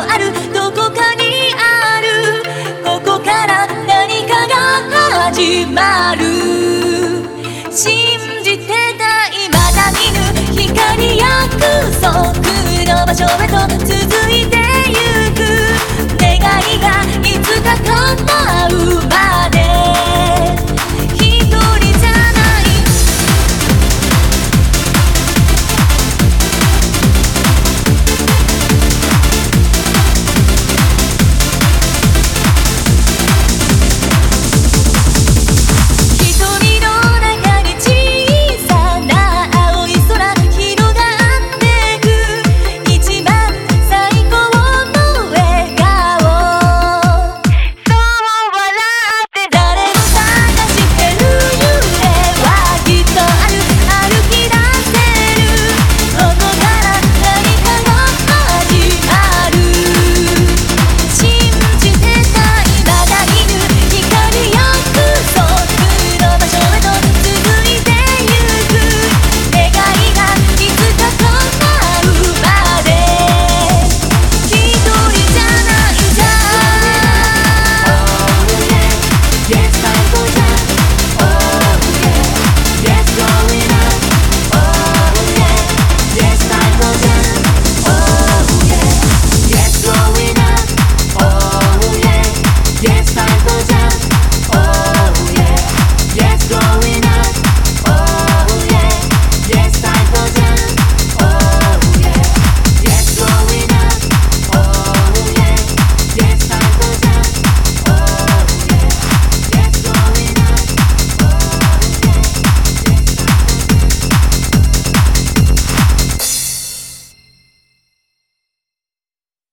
あるどこかにある。ここから何かが始まる。信じてたいまだ見ぬ光約束の場所へと続いてゆく。願いが